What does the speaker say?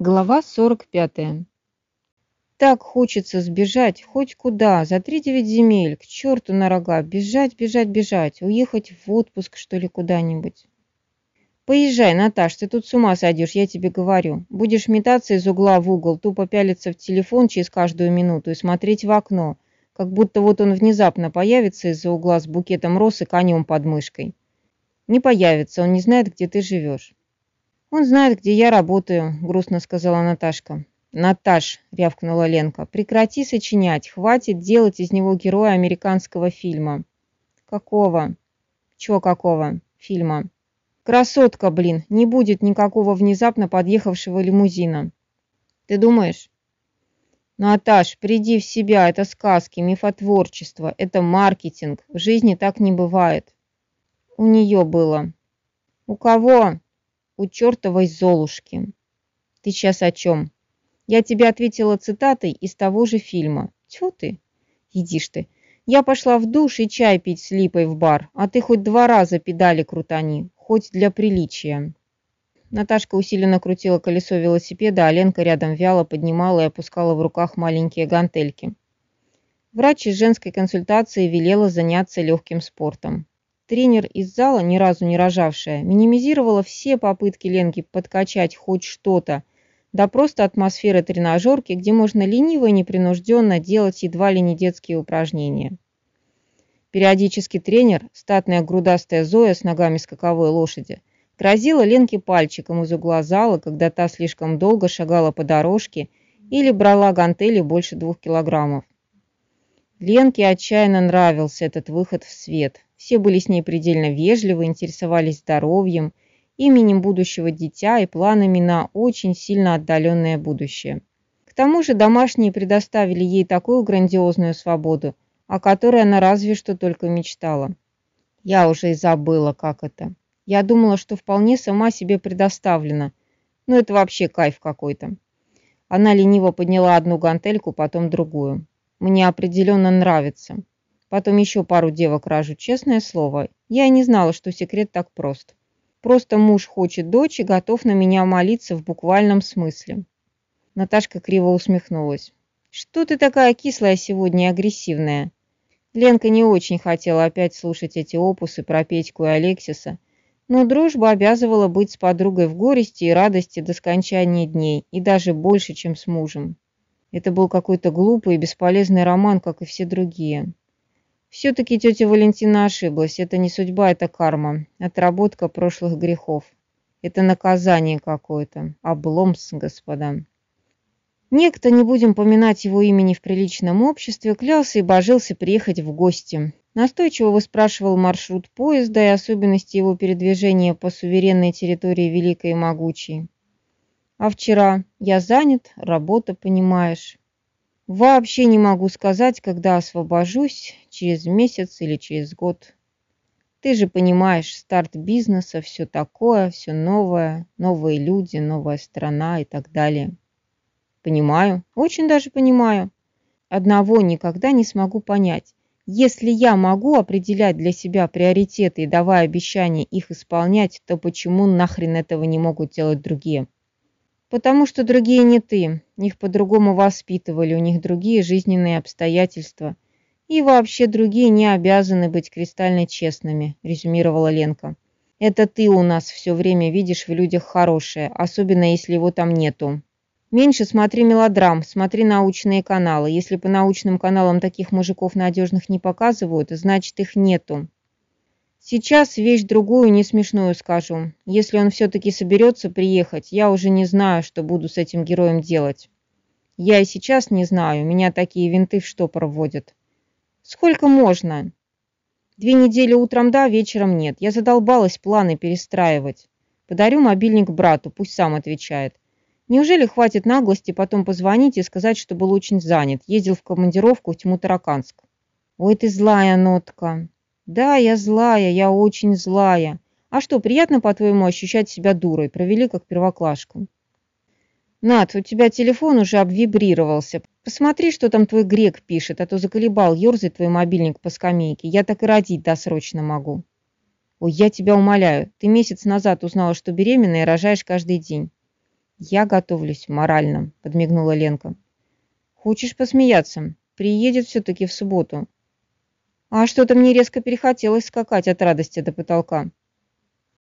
Глава 45. Так хочется сбежать хоть куда, за три девять земель, к черту на рога, бежать, бежать, бежать, уехать в отпуск, что ли, куда-нибудь. Поезжай, Наташ, ты тут с ума сойдешь, я тебе говорю. Будешь метаться из угла в угол, тупо пялиться в телефон через каждую минуту и смотреть в окно, как будто вот он внезапно появится из-за угла с букетом роз и конем под мышкой. Не появится, он не знает, где ты живешь. «Он знает, где я работаю», — грустно сказала Наташка. «Наташ», — рявкнула Ленка, — «прекрати сочинять, хватит делать из него героя американского фильма». «Какого?» «Чего какого?» «Фильма». «Красотка, блин, не будет никакого внезапно подъехавшего лимузина». «Ты думаешь?» «Наташ, приди в себя, это сказки, мифотворчество, это маркетинг, в жизни так не бывает». «У нее было». «У кого?» У чертовой Золушки. Ты сейчас о чем? Я тебе ответила цитатой из того же фильма. Тьфу ты, идишь ты. Я пошла в душ и чай пить с Липой в бар, а ты хоть два раза педали крутани, хоть для приличия. Наташка усиленно крутила колесо велосипеда, а Ленка рядом вяло поднимала и опускала в руках маленькие гантельки. Врач из женской консультации велела заняться легким спортом. Тренер из зала, ни разу не рожавшая, минимизировала все попытки Ленки подкачать хоть что-то, да просто атмосфера тренажерки, где можно лениво и непринужденно делать едва ли не детские упражнения. Периодически тренер, статная грудастая Зоя с ногами скаковой лошади, грозила Ленке пальчиком из угла зала, когда та слишком долго шагала по дорожке или брала гантели больше двух килограммов. Ленке отчаянно нравился этот выход в свет – все были с ней предельно вежливы, интересовались здоровьем, именем будущего дитя и планами на очень сильно отдаленное будущее. К тому же домашние предоставили ей такую грандиозную свободу, о которой она разве что только мечтала. Я уже и забыла, как это. Я думала, что вполне сама себе предоставлена. Но это вообще кайф какой-то. Она лениво подняла одну гантельку, потом другую. Мне определенно нравится. Потом еще пару девок ражу, честное слово. Я не знала, что секрет так прост. Просто муж хочет дочь и готов на меня молиться в буквальном смысле. Наташка криво усмехнулась. Что ты такая кислая сегодня и агрессивная? Ленка не очень хотела опять слушать эти опусы про Петьку и Алексиса, но дружба обязывала быть с подругой в горести и радости до скончания дней, и даже больше, чем с мужем. Это был какой-то глупый и бесполезный роман, как и все другие. Все-таки тетя Валентина ошиблась. Это не судьба, это карма. Отработка прошлых грехов. Это наказание какое-то. Обломс, господа. Некто, не будем поминать его имени в приличном обществе, клялся и божился приехать в гости. Настойчиво выспрашивал маршрут поезда и особенности его передвижения по суверенной территории Великой и Могучей. А вчера я занят, работа, понимаешь. Вообще не могу сказать, когда освобожусь, через месяц или через год. Ты же понимаешь, старт бизнеса, все такое, все новое, новые люди, новая страна и так далее. Понимаю, очень даже понимаю. Одного никогда не смогу понять. Если я могу определять для себя приоритеты и давая обещания их исполнять, то почему нахрен этого не могут делать другие? Потому что другие не ты, их по-другому воспитывали, у них другие жизненные обстоятельства. И вообще другие не обязаны быть кристально честными, резюмировала Ленка. Это ты у нас все время видишь в людях хорошее, особенно если его там нету. Меньше смотри мелодрам, смотри научные каналы. Если по научным каналам таких мужиков надежных не показывают, значит их нету. Сейчас вещь другую, не смешную скажу. Если он все-таки соберется приехать, я уже не знаю, что буду с этим героем делать. Я и сейчас не знаю, меня такие винты в штопор вводят. Сколько можно? Две недели утром да, вечером нет. Я задолбалась планы перестраивать. Подарю мобильник брату, пусть сам отвечает. Неужели хватит наглости потом позвонить и сказать, что был очень занят, ездил в командировку в Тьму-Тараканск? Ой, ты злая нотка. Да, я злая, я очень злая. А что, приятно, по-твоему, ощущать себя дурой? Провели как первоклашку. Над, у тебя телефон уже обвибрировался. Посмотри, что там твой грек пишет, а то заколебал, ерзает твой мобильник по скамейке. Я так и родить досрочно могу. Ой, я тебя умоляю, ты месяц назад узнала, что беременная и рожаешь каждый день. Я готовлюсь морально, подмигнула Ленка. Хочешь посмеяться? Приедет все-таки в субботу. А что-то мне резко перехотелось скакать от радости до потолка.